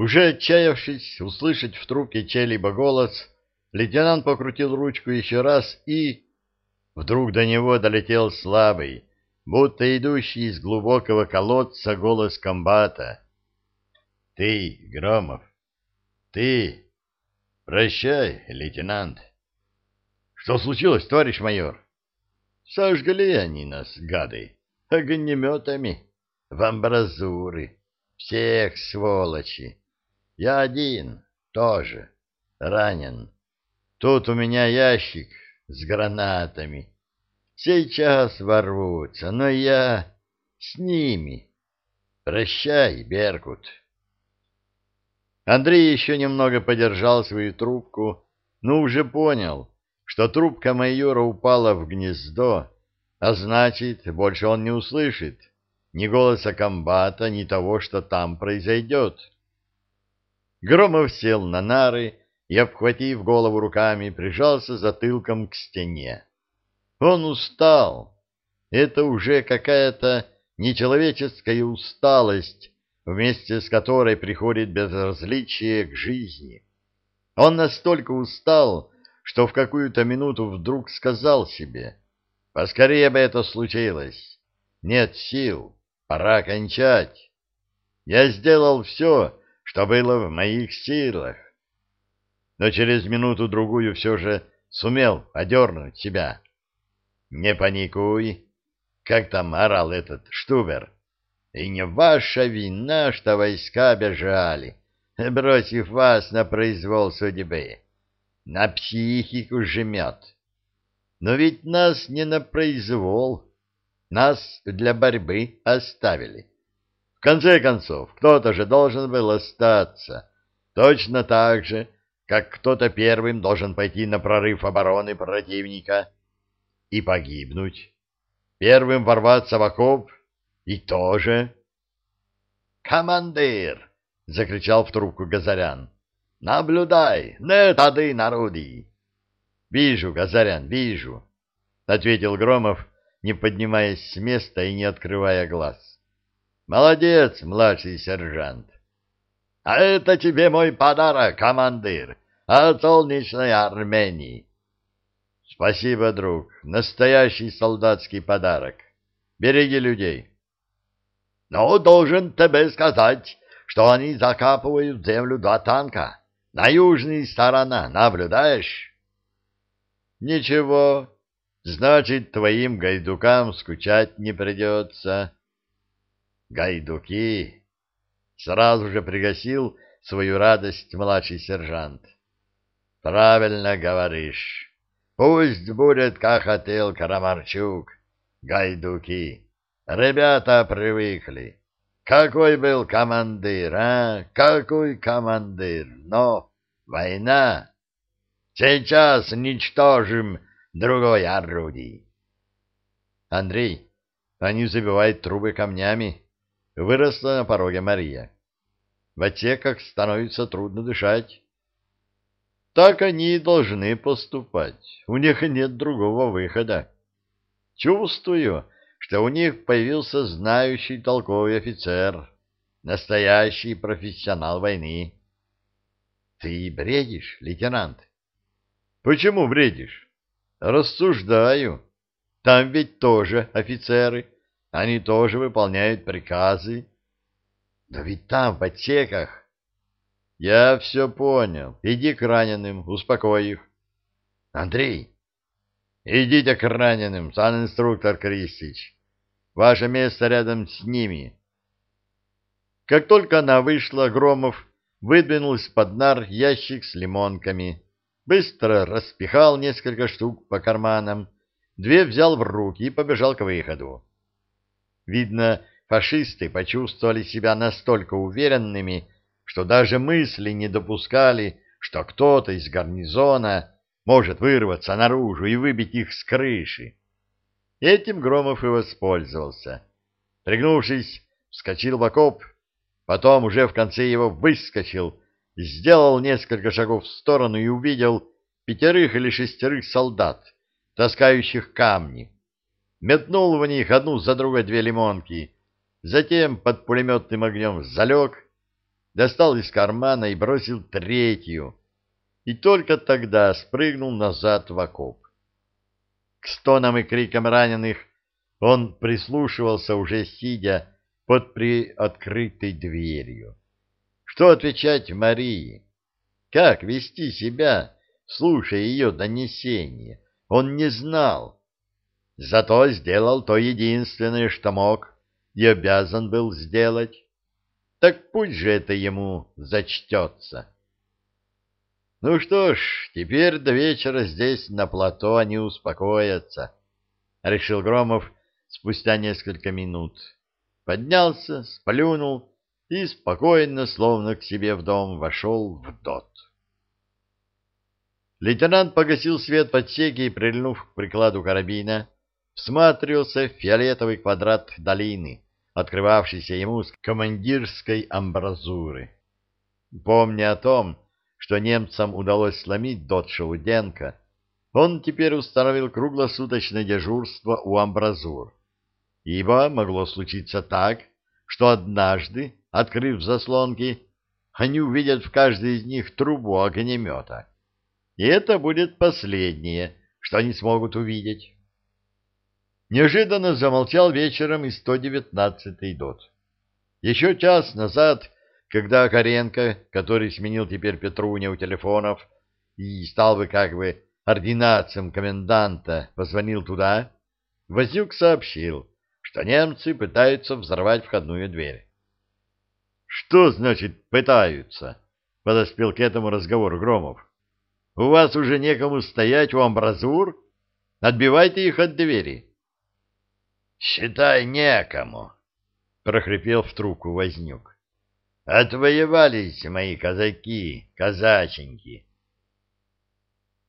Уже отчаявшись услышать в трубке чей-либо голос, лейтенант покрутил ручку еще раз и... Вдруг до него долетел слабый, будто идущий из глубокого колодца голос комбата. — Ты, Громов, ты... Прощай, лейтенант. — Что случилось, товарищ майор? — Сожгли они нас, гады, огнеметами, в амбразуры. Всех, сволочи. Я один, тоже, ранен. Тут у меня ящик с гранатами. Сейчас ворвутся, но я с ними. Прощай, Беркут. Андрей еще немного подержал свою трубку, но уже понял, что трубка майора упала в гнездо, а значит, больше он не услышит ни голоса комбата, ни того, что там произойдет. Громов сел на нары и, обхватив голову руками, прижался затылком к стене. Он устал. Это уже какая-то нечеловеческая усталость, вместе с которой приходит безразличие к жизни. Он настолько устал, что в какую-то минуту вдруг сказал себе, «Поскорее бы это случилось. Нет сил, пора кончать. Я сделал все, что было в моих силах. Но через минуту-другую все же сумел одернуть себя. Не паникуй, как там орал этот Штубер. И не ваша вина, что войска бежали, бросив вас на произвол судьбы. На психику жмет. Но ведь нас не на произвол, нас для борьбы оставили. В конце концов, кто-то же должен был остаться. Точно так же, как кто-то первым должен пойти на прорыв обороны противника и погибнуть. Первым ворваться в окоп и тоже. «Командир!» — закричал в трубку Газарян. «Наблюдай! Не тады народи!» «Вижу, Газарян, вижу!» — ответил Громов, не поднимаясь с места и не открывая глаз. Молодец, младший сержант. А это тебе мой подарок, командир, от солнечной Армении. Спасибо, друг, настоящий солдатский подарок. Береги людей. Но должен тебе сказать, что они закапывают землю два танка. На южной сторона, наблюдаешь? Ничего, значит, твоим гайдукам скучать не придется. Гайдуки! Сразу же пригасил свою радость младший сержант. Правильно говоришь. Пусть будет, как хотел Карамарчук. Гайдуки. Ребята привыкли. Какой был командир, а? Какой командир? Но война. Сейчас ничтожим другой орудий. Андрей, они забивают трубы камнями, Выросла на пороге Мария. В отсеках становится трудно дышать. Так они и должны поступать. У них нет другого выхода. Чувствую, что у них появился знающий толковый офицер, настоящий профессионал войны. Ты бредишь, лейтенант? Почему бредишь? Рассуждаю. Там ведь тоже офицеры. Они тоже выполняют приказы. Да ведь там, в отсеках. Я все понял. Иди к раненым, успокой их. Андрей, идите к раненым, сан-инструктор Кристич. Ваше место рядом с ними. Как только она вышла, Громов выдвинул из-под нар ящик с лимонками, быстро распихал несколько штук по карманам, две взял в руки и побежал к выходу. Видно, фашисты почувствовали себя настолько уверенными, что даже мысли не допускали, что кто-то из гарнизона может вырваться наружу и выбить их с крыши. Этим Громов и воспользовался. Пригнувшись, вскочил в окоп, потом уже в конце его выскочил, сделал несколько шагов в сторону и увидел пятерых или шестерых солдат, таскающих камни метнул в них одну за другой две лимонки, затем под пулеметным огнем залег, достал из кармана и бросил третью, и только тогда спрыгнул назад в окоп. К стонам и крикам раненых он прислушивался, уже сидя под приоткрытой дверью. Что отвечать Марии? Как вести себя, слушая ее донесение? Он не знал. Зато сделал то единственное, что мог и обязан был сделать. Так пусть же это ему зачтется. Ну что ж, теперь до вечера здесь на плато они успокоятся, — решил Громов спустя несколько минут. Поднялся, сплюнул и спокойно, словно к себе в дом, вошел в дот. Лейтенант погасил свет в отсеке и, прильнув к прикладу карабина, всматривался в фиолетовый квадрат долины, открывавшийся ему с командирской амбразуры. Помня о том, что немцам удалось сломить дот Шауденко, он теперь установил круглосуточное дежурство у амбразур, ибо могло случиться так, что однажды, открыв заслонки, они увидят в каждой из них трубу огнемета. И это будет последнее, что они смогут увидеть. Неожиданно замолчал вечером и 119-й дот. Еще час назад когда Каренко, который сменил теперь Петруня у телефонов и стал бы как бы ординацием коменданта, позвонил туда, Возюк сообщил, что немцы пытаются взорвать входную дверь. — Что значит «пытаются»? — подоспел к этому разговору Громов. — У вас уже некому стоять у амбразур? Отбивайте их от двери. — Считай, некому, — прохрипел в трубку Вознюк. Отвоевались мои казаки, казаченьки.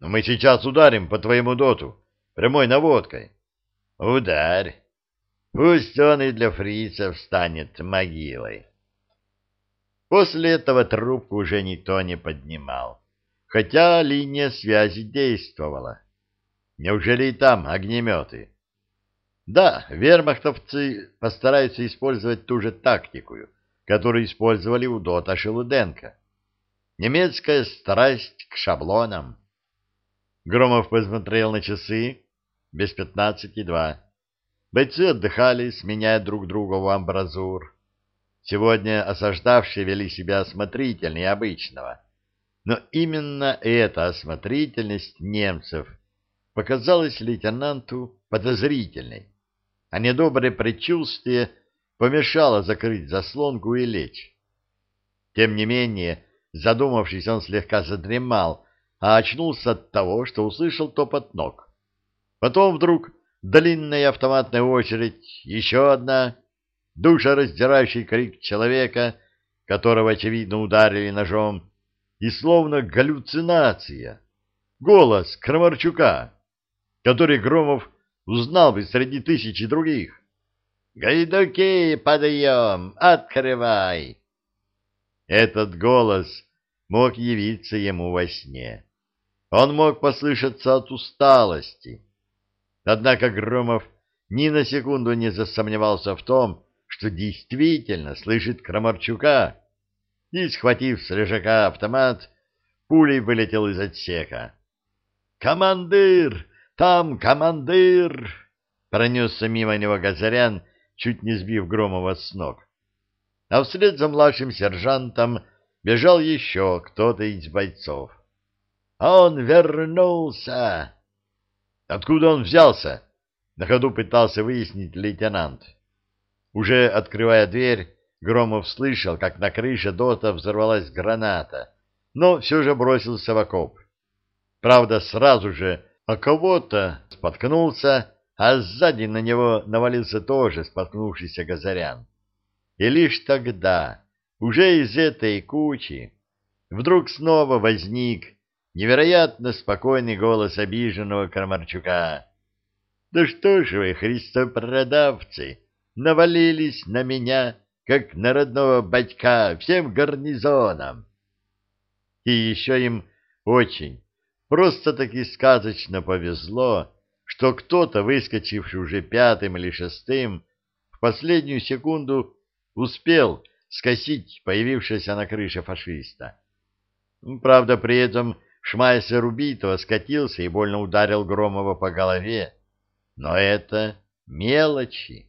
Мы сейчас ударим по твоему доту, прямой наводкой. Ударь. Пусть он и для фрицев станет могилой. После этого трубку уже никто не поднимал, хотя линия связи действовала. Неужели и там огнеметы? Да, вермахтовцы постараются использовать ту же тактику — который использовали у Дота Шелуденко. Немецкая страсть к шаблонам. Громов посмотрел на часы, без пятнадцати два. Бойцы отдыхали, сменяя друг друга в амбразур. Сегодня осаждавшие вели себя осмотрительнее обычного. Но именно эта осмотрительность немцев показалась лейтенанту подозрительной, а недоброе предчувствие помешало закрыть заслонку и лечь. Тем не менее, задумавшись, он слегка задремал, а очнулся от того, что услышал топот ног. Потом вдруг длинная автоматная очередь, еще одна, душераздирающий крик человека, которого, очевидно, ударили ножом, и словно галлюцинация, голос Крамарчука, который Громов узнал бы среди тысячи других. «Гайдуки, подъем! Открывай!» Этот голос мог явиться ему во сне. Он мог послышаться от усталости. Однако Громов ни на секунду не засомневался в том, что действительно слышит Крамарчука, и, схватив с лежака автомат, пулей вылетел из отсека. «Командир! Там командир!» Пронесся мимо него Газарян чуть не сбив Громова с ног. А вслед за младшим сержантом бежал еще кто-то из бойцов. «Он вернулся!» «Откуда он взялся?» — на ходу пытался выяснить лейтенант. Уже открывая дверь, Громов слышал, как на крыше дота взорвалась граната, но все же бросился в окоп. Правда, сразу же о кого-то споткнулся а сзади на него навалился тоже споткнувшийся Газарян. И лишь тогда, уже из этой кучи, вдруг снова возник невероятно спокойный голос обиженного Крамарчука. «Да что ж вы, христопродавцы, навалились на меня, как на родного батька, всем гарнизоном!» И еще им очень, просто-таки сказочно повезло, что кто-то, выскочивший уже пятым или шестым, в последнюю секунду успел скосить появившегося на крыше фашиста. Правда, при этом Шмайсер убитого скатился и больно ударил Громова по голове. Но это мелочи.